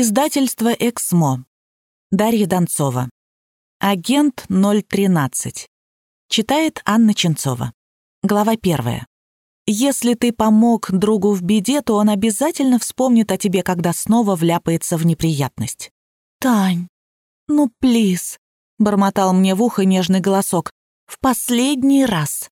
Издательство «Эксмо». Дарья Донцова. Агент 013. Читает Анна Ченцова. Глава первая. Если ты помог другу в беде, то он обязательно вспомнит о тебе, когда снова вляпается в неприятность. «Тань, ну, плиз», — бормотал мне в ухо нежный голосок, — «в последний раз».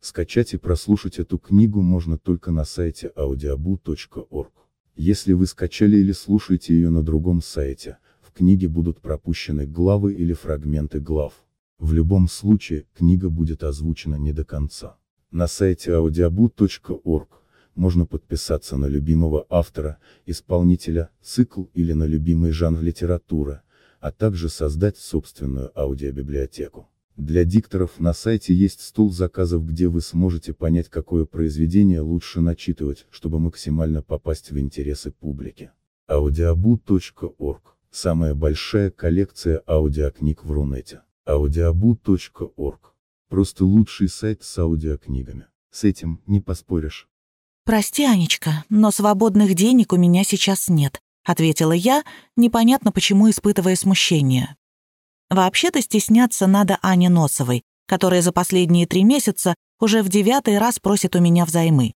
Скачать и прослушать эту книгу можно только на сайте audiobu.org. Если вы скачали или слушаете ее на другом сайте, в книге будут пропущены главы или фрагменты глав. В любом случае, книга будет озвучена не до конца. На сайте audiobu.org можно подписаться на любимого автора, исполнителя, цикл или на любимый жанр литературы, а также создать собственную аудиобиблиотеку. Для дикторов на сайте есть стол заказов, где вы сможете понять, какое произведение лучше начитывать, чтобы максимально попасть в интересы публики. audiobu.org – самая большая коллекция аудиокниг в Рунете. audiobu.org – просто лучший сайт с аудиокнигами. С этим не поспоришь. «Прости, Анечка, но свободных денег у меня сейчас нет», — ответила я, непонятно почему испытывая смущение. Вообще-то стесняться надо Ане Носовой, которая за последние три месяца уже в девятый раз просит у меня взаймы.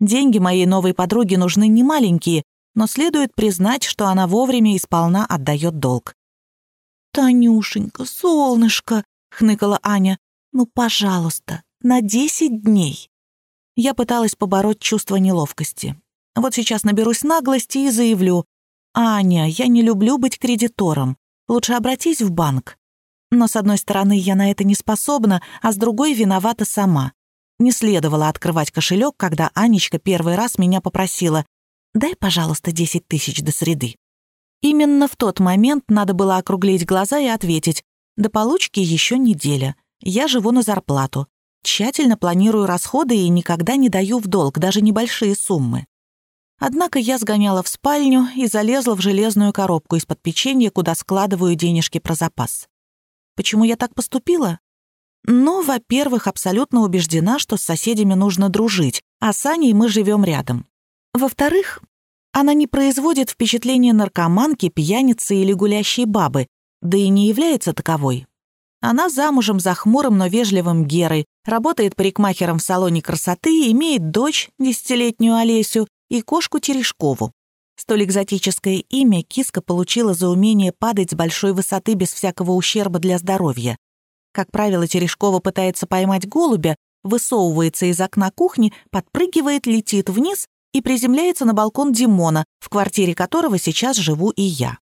Деньги моей новой подруге нужны не маленькие, но следует признать, что она вовремя и сполна отдает долг. «Танюшенька, солнышко!» — хныкала Аня. «Ну, пожалуйста, на десять дней!» Я пыталась побороть чувство неловкости. Вот сейчас наберусь наглости и заявлю. «Аня, я не люблю быть кредитором. Лучше обратись в банк. Но с одной стороны, я на это не способна, а с другой виновата сама. Не следовало открывать кошелек, когда Анечка первый раз меня попросила «Дай, пожалуйста, 10 тысяч до среды». Именно в тот момент надо было округлить глаза и ответить «До получки еще неделя. Я живу на зарплату. Тщательно планирую расходы и никогда не даю в долг, даже небольшие суммы». Однако я сгоняла в спальню и залезла в железную коробку из-под печенья, куда складываю денежки про запас. Почему я так поступила? Ну, во-первых, абсолютно убеждена, что с соседями нужно дружить, а с Аней мы живем рядом. Во-вторых, она не производит впечатления наркоманки, пьяницы или гулящей бабы, да и не является таковой. Она замужем за хмурым, но вежливым Герой, работает парикмахером в салоне красоты, имеет дочь, десятилетнюю Олесю, и кошку Терешкову. Столь экзотическое имя киска получила за умение падать с большой высоты без всякого ущерба для здоровья. Как правило, Терешкова пытается поймать голубя, высовывается из окна кухни, подпрыгивает, летит вниз и приземляется на балкон Димона, в квартире которого сейчас живу и я.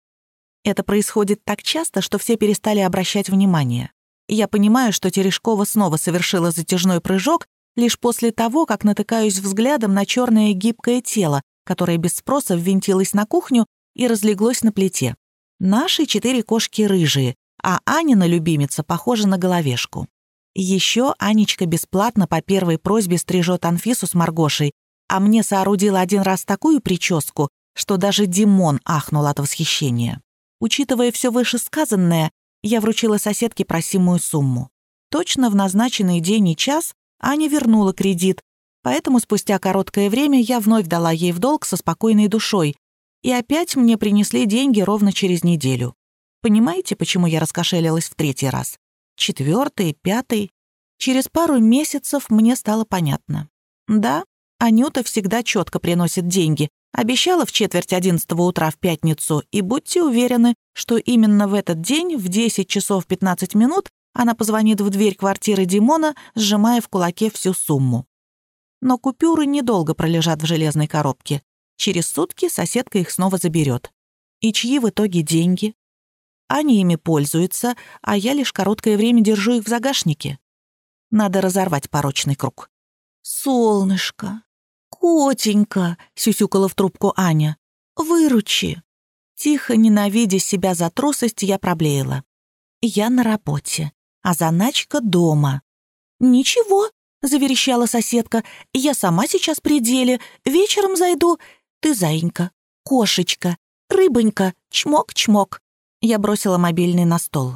Это происходит так часто, что все перестали обращать внимание. Я понимаю, что Терешкова снова совершила затяжной прыжок лишь после того, как натыкаюсь взглядом на черное гибкое тело, которое без спроса ввинтилось на кухню и разлеглось на плите. Наши четыре кошки рыжие, а Анина любимица похожа на головешку. Еще Анечка бесплатно по первой просьбе стрижет Анфису с Маргошей, а мне соорудила один раз такую прическу, что даже Димон ахнул от восхищения. Учитывая все вышесказанное, я вручила соседке просимую сумму. Точно в назначенный день и час Аня вернула кредит, поэтому спустя короткое время я вновь дала ей в долг со спокойной душой, и опять мне принесли деньги ровно через неделю. Понимаете, почему я раскошелилась в третий раз? Четвертый, пятый. Через пару месяцев мне стало понятно. Да, Анюта всегда четко приносит деньги. Обещала в четверть одиннадцатого утра в пятницу, и будьте уверены, что именно в этот день в 10 часов 15 минут она позвонит в дверь квартиры Димона, сжимая в кулаке всю сумму. Но купюры недолго пролежат в железной коробке. Через сутки соседка их снова заберет. И чьи в итоге деньги? Аня ими пользуется, а я лишь короткое время держу их в загашнике. Надо разорвать порочный круг. «Солнышко! Котенька!» — сюсюкала в трубку Аня. «Выручи!» Тихо, ненавидя себя за трусость, я проблеяла. «Я на работе а заначка дома. «Ничего», — заверещала соседка, — «я сама сейчас при деле, вечером зайду. Ты заинька, кошечка, рыбонька, чмок-чмок». Я бросила мобильный на стол.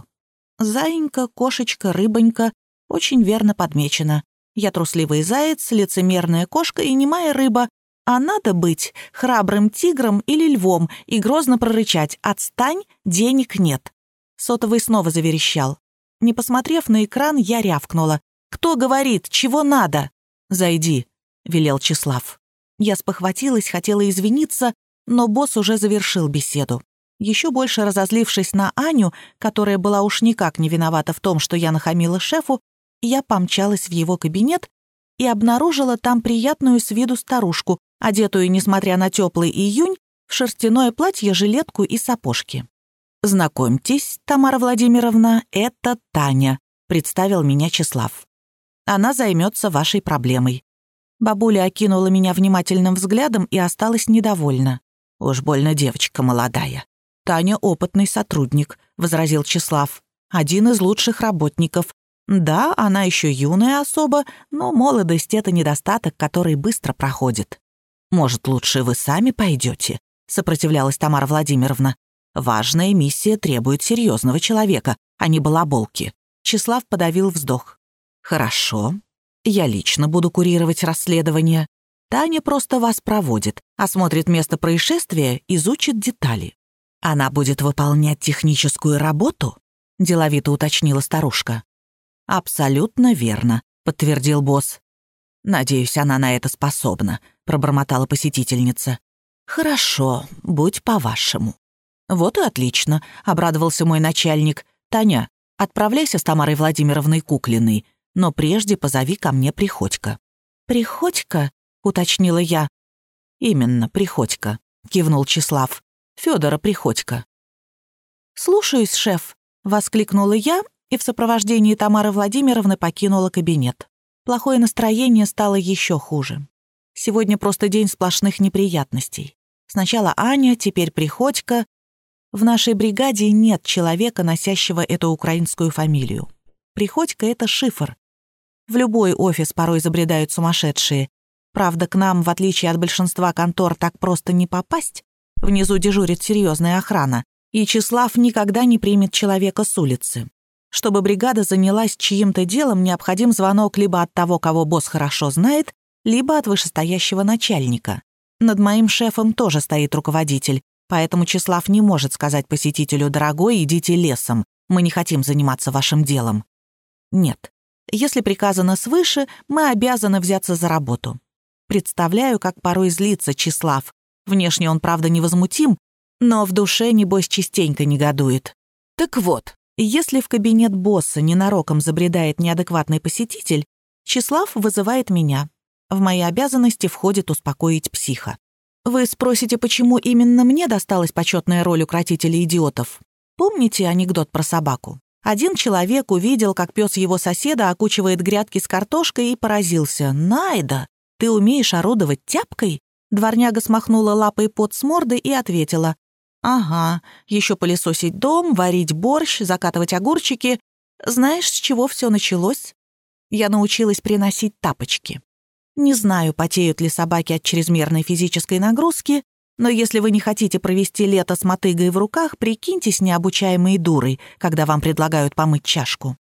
Заинька, кошечка, рыбонька — очень верно подмечено. Я трусливый заяц, лицемерная кошка и немая рыба. А надо быть храбрым тигром или львом и грозно прорычать «Отстань, денег нет». Сотовый снова заверещал. Не посмотрев на экран, я рявкнула. «Кто говорит? Чего надо?» «Зайди», — велел Числав. Я спохватилась, хотела извиниться, но босс уже завершил беседу. Еще больше разозлившись на Аню, которая была уж никак не виновата в том, что я нахамила шефу, я помчалась в его кабинет и обнаружила там приятную с виду старушку, одетую, несмотря на теплый июнь, в шерстяное платье, жилетку и сапожки. «Знакомьтесь, Тамара Владимировна, это Таня», — представил меня Числав. «Она займется вашей проблемой». Бабуля окинула меня внимательным взглядом и осталась недовольна. «Уж больно девочка молодая». «Таня — опытный сотрудник», — возразил Числав. «Один из лучших работников. Да, она еще юная особа, но молодость — это недостаток, который быстро проходит. Может, лучше вы сами пойдете? сопротивлялась Тамара Владимировна. «Важная миссия требует серьезного человека, а не балаболки». Числав подавил вздох. «Хорошо. Я лично буду курировать расследование. Таня просто вас проводит, осмотрит место происшествия, изучит детали. Она будет выполнять техническую работу?» — деловито уточнила старушка. «Абсолютно верно», — подтвердил босс. «Надеюсь, она на это способна», — пробормотала посетительница. «Хорошо, будь по-вашему». «Вот и отлично», — обрадовался мой начальник. «Таня, отправляйся с Тамарой Владимировной Куклиной, но прежде позови ко мне Приходько». «Приходько?» — уточнила я. «Именно, Приходько», — кивнул Числав. «Фёдора Приходько». «Слушаюсь, шеф», — воскликнула я и в сопровождении Тамары Владимировны покинула кабинет. Плохое настроение стало еще хуже. Сегодня просто день сплошных неприятностей. Сначала Аня, теперь Приходько. В нашей бригаде нет человека, носящего эту украинскую фамилию. Приходько — это шифр. В любой офис порой забредают сумасшедшие. Правда, к нам, в отличие от большинства контор, так просто не попасть. Внизу дежурит серьезная охрана, и Числав никогда не примет человека с улицы. Чтобы бригада занялась чьим-то делом, необходим звонок либо от того, кого босс хорошо знает, либо от вышестоящего начальника. Над моим шефом тоже стоит руководитель, поэтому Числав не может сказать посетителю «Дорогой, идите лесом, мы не хотим заниматься вашим делом». Нет. Если приказано свыше, мы обязаны взяться за работу. Представляю, как порой злится Числав. Внешне он, правда, невозмутим, но в душе, небось, частенько негодует. Так вот, если в кабинет босса ненароком забредает неадекватный посетитель, Числав вызывает меня. В мои обязанности входит успокоить психа. Вы спросите, почему именно мне досталась почетная роль укротителя идиотов? Помните анекдот про собаку? Один человек увидел, как пес его соседа окучивает грядки с картошкой и поразился. «Найда, ты умеешь орудовать тяпкой?» Дворняга смахнула лапой под с морды и ответила. Ага, еще пылесосить дом, варить борщ, закатывать огурчики. Знаешь, с чего все началось? Я научилась приносить тапочки. Не знаю, потеют ли собаки от чрезмерной физической нагрузки, но если вы не хотите провести лето с мотыгой в руках, прикиньтесь необучаемой дурой, когда вам предлагают помыть чашку.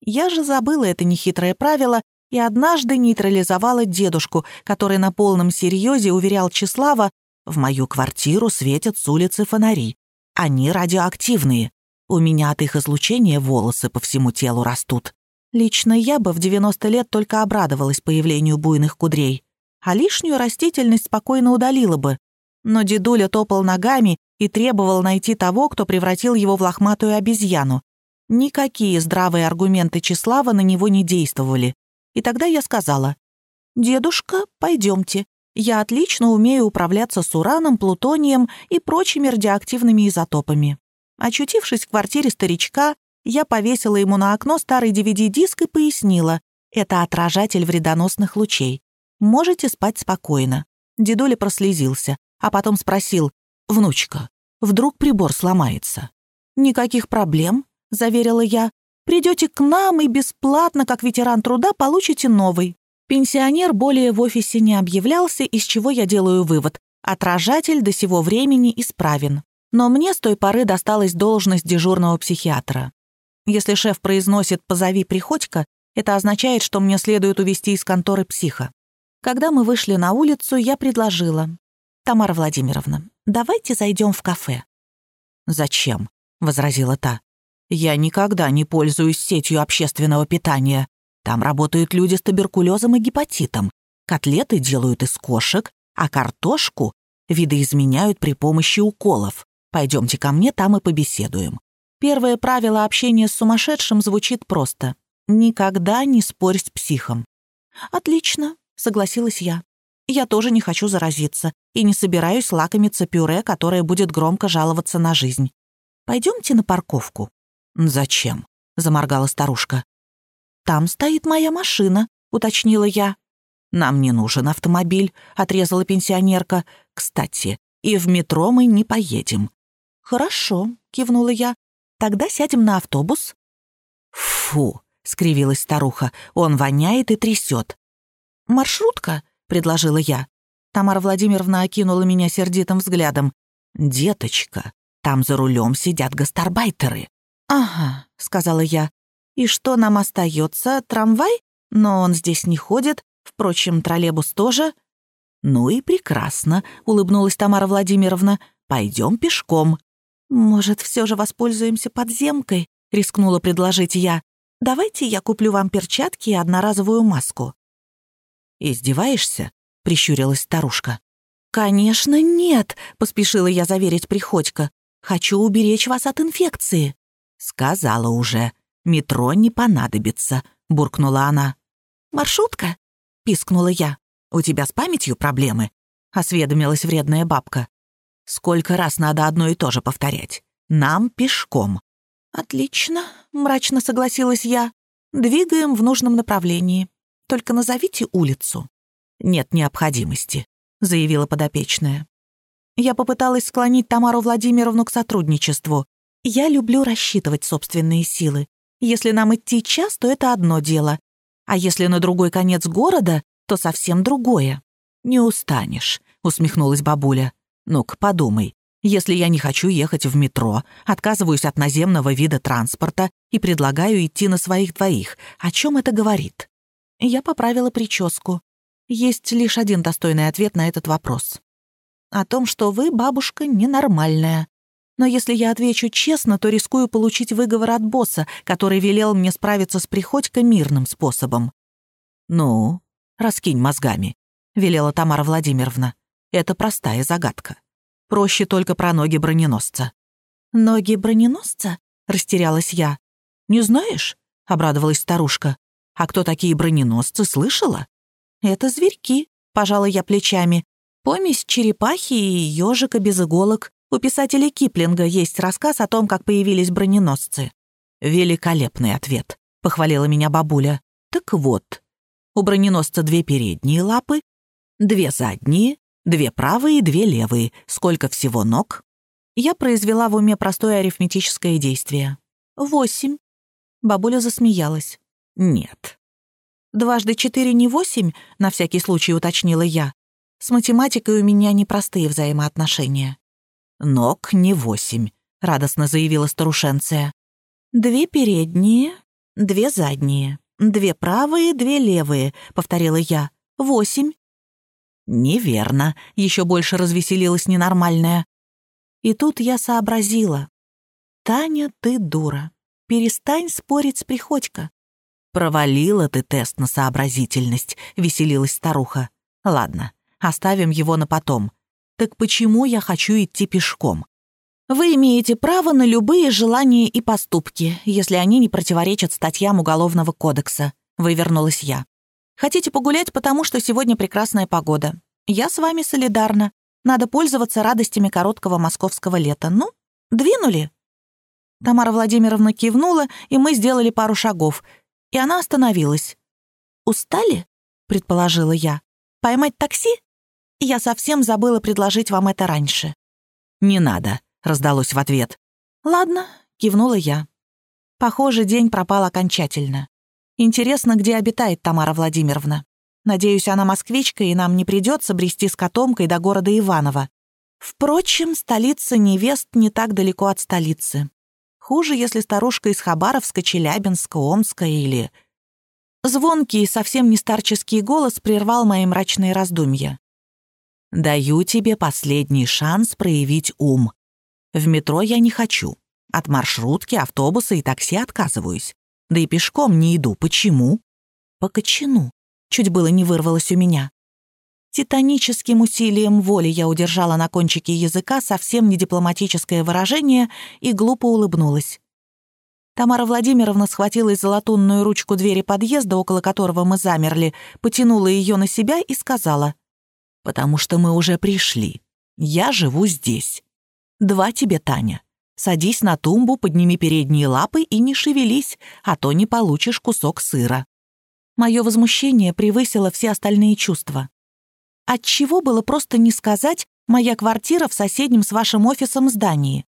Я же забыла это нехитрое правило и однажды нейтрализовала дедушку, который на полном серьезе уверял Числава, в мою квартиру светят с улицы фонари. Они радиоактивные. У меня от их излучения волосы по всему телу растут. Лично я бы в 90 лет только обрадовалась появлению буйных кудрей, а лишнюю растительность спокойно удалила бы. Но дедуля топал ногами и требовал найти того, кто превратил его в лохматую обезьяну. Никакие здравые аргументы Числава на него не действовали. И тогда я сказала, «Дедушка, пойдемте, я отлично умею управляться с ураном, плутонием и прочими радиоактивными изотопами. Очутившись в квартире старичка, я повесила ему на окно старый DVD-диск и пояснила, это отражатель вредоносных лучей. Можете спать спокойно. Дедуля прослезился, а потом спросил, «Внучка, вдруг прибор сломается?» «Никаких проблем», — заверила я. «Придете к нам и бесплатно, как ветеран труда, получите новый». Пенсионер более в офисе не объявлялся, из чего я делаю вывод. Отражатель до сего времени исправен. Но мне с той поры досталась должность дежурного психиатра. Если шеф произносит «позови Приходько», это означает, что мне следует увести из конторы психа. Когда мы вышли на улицу, я предложила. «Тамара Владимировна, давайте зайдем в кафе». «Зачем?» — возразила та. «Я никогда не пользуюсь сетью общественного питания. Там работают люди с туберкулезом и гепатитом. Котлеты делают из кошек, а картошку видоизменяют при помощи уколов. Пойдемте ко мне, там и побеседуем. Первое правило общения с сумасшедшим звучит просто. Никогда не спорь с психом. «Отлично», — согласилась я. «Я тоже не хочу заразиться и не собираюсь лакомиться пюре, которое будет громко жаловаться на жизнь. Пойдемте на парковку». «Зачем?» — заморгала старушка. «Там стоит моя машина», — уточнила я. «Нам не нужен автомобиль», — отрезала пенсионерка. «Кстати, и в метро мы не поедем». «Хорошо», — кивнула я. «Тогда сядем на автобус». «Фу», — скривилась старуха, — «он воняет и трясет». «Маршрутка», — предложила я. Тамара Владимировна окинула меня сердитым взглядом. «Деточка, там за рулем сидят гастарбайтеры». «Ага», — сказала я. «И что нам остается? Трамвай? Но он здесь не ходит. Впрочем, троллейбус тоже». «Ну и прекрасно», — улыбнулась Тамара Владимировна. «Пойдем пешком». «Может, все же воспользуемся подземкой?» — рискнула предложить я. «Давайте я куплю вам перчатки и одноразовую маску». «Издеваешься?» — прищурилась старушка. «Конечно, нет», — поспешила я заверить Приходько. «Хочу уберечь вас от инфекции». «Сказала уже. Метро не понадобится», — буркнула она. «Маршрутка?» — пискнула я. «У тебя с памятью проблемы?» — осведомилась вредная бабка. «Сколько раз надо одно и то же повторять? Нам пешком». «Отлично», — мрачно согласилась я. «Двигаем в нужном направлении. Только назовите улицу». «Нет необходимости», — заявила подопечная. Я попыталась склонить Тамару Владимировну к сотрудничеству. Я люблю рассчитывать собственные силы. Если нам идти час, то это одно дело. А если на другой конец города, то совсем другое. «Не устанешь», — усмехнулась бабуля. «Ну-ка, подумай. Если я не хочу ехать в метро, отказываюсь от наземного вида транспорта и предлагаю идти на своих двоих, о чем это говорит?» Я поправила прическу. Есть лишь один достойный ответ на этот вопрос. О том, что вы, бабушка, ненормальная. Но если я отвечу честно, то рискую получить выговор от босса, который велел мне справиться с Приходько мирным способом. «Ну, раскинь мозгами», — велела Тамара Владимировна. «Это простая загадка. Проще только про ноги броненосца». «Ноги броненосца?» — растерялась я. «Не знаешь?» — обрадовалась старушка. «А кто такие броненосцы, слышала?» «Это зверьки», — пожала я плечами. «Помесь черепахи и ежика без иголок. У писателя Киплинга есть рассказ о том, как появились броненосцы». «Великолепный ответ», — похвалила меня бабуля. «Так вот, у броненосца две передние лапы, две задние, две правые две левые. Сколько всего ног?» Я произвела в уме простое арифметическое действие. «Восемь». Бабуля засмеялась. «Нет». «Дважды четыре не восемь?» — на всякий случай уточнила я. С математикой у меня непростые взаимоотношения. «Ног не восемь», — радостно заявила старушенция. «Две передние, две задние, две правые, две левые», — повторила я. «Восемь». «Неверно», — еще больше развеселилась ненормальная. И тут я сообразила. «Таня, ты дура. Перестань спорить с Приходько». «Провалила ты тест на сообразительность», — веселилась старуха. «Ладно, оставим его на потом. Так почему я хочу идти пешком? Вы имеете право на любые желания и поступки, если они не противоречат статьям Уголовного кодекса. Вывернулась я. Хотите погулять, потому что сегодня прекрасная погода. Я с вами солидарна. Надо пользоваться радостями короткого московского лета. Ну, двинули?» Тамара Владимировна кивнула, и мы сделали пару шагов. И она остановилась. «Устали?» — предположила я. «Поймать такси?» Я совсем забыла предложить вам это раньше». «Не надо», — раздалось в ответ. «Ладно», — кивнула я. Похоже, день пропал окончательно. Интересно, где обитает Тамара Владимировна. Надеюсь, она москвичка, и нам не придется брести с котомкой до города Иваново. Впрочем, столица невест не так далеко от столицы. Хуже, если старушка из Хабаровска, Челябинска, Омска или... Звонкий и совсем не старческий голос прервал мои мрачные раздумья. «Даю тебе последний шанс проявить ум. В метро я не хочу. От маршрутки, автобуса и такси отказываюсь. Да и пешком не иду. Почему?» «По кочану», чуть было не вырвалось у меня. Титаническим усилием воли я удержала на кончике языка совсем не дипломатическое выражение и глупо улыбнулась. Тамара Владимировна схватилась за латунную ручку двери подъезда, около которого мы замерли, потянула ее на себя и сказала, «Потому что мы уже пришли. Я живу здесь. Два тебе, Таня. Садись на тумбу, подними передние лапы и не шевелись, а то не получишь кусок сыра». Мое возмущение превысило все остальные чувства. Отчего было просто не сказать «моя квартира в соседнем с вашим офисом здании»?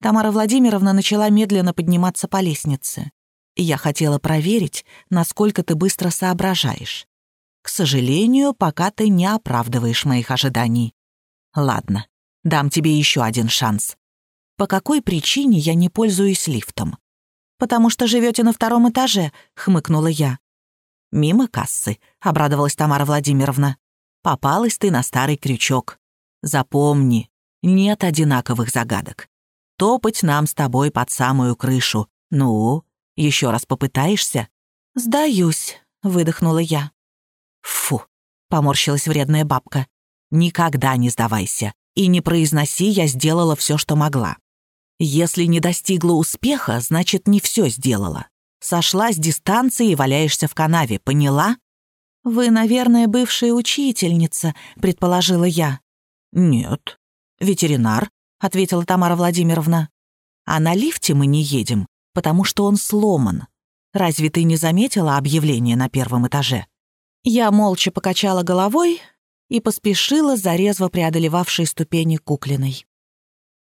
Тамара Владимировна начала медленно подниматься по лестнице. Я хотела проверить, насколько ты быстро соображаешь. К сожалению, пока ты не оправдываешь моих ожиданий. Ладно, дам тебе еще один шанс. По какой причине я не пользуюсь лифтом? Потому что живете на втором этаже, хмыкнула я. Мимо кассы, обрадовалась Тамара Владимировна. Попалась ты на старый крючок. Запомни, нет одинаковых загадок. Топать нам с тобой под самую крышу. Ну, еще раз попытаешься? Сдаюсь, выдохнула я. Фу, поморщилась вредная бабка. Никогда не сдавайся. И не произноси, я сделала все, что могла. Если не достигла успеха, значит, не все сделала. Сошла с дистанции и валяешься в канаве, поняла? «Вы, наверное, бывшая учительница», — предположила я. «Нет, ветеринар», — ответила Тамара Владимировна. «А на лифте мы не едем, потому что он сломан. Разве ты не заметила объявление на первом этаже?» Я молча покачала головой и поспешила за резво преодолевавшей ступени куклиной.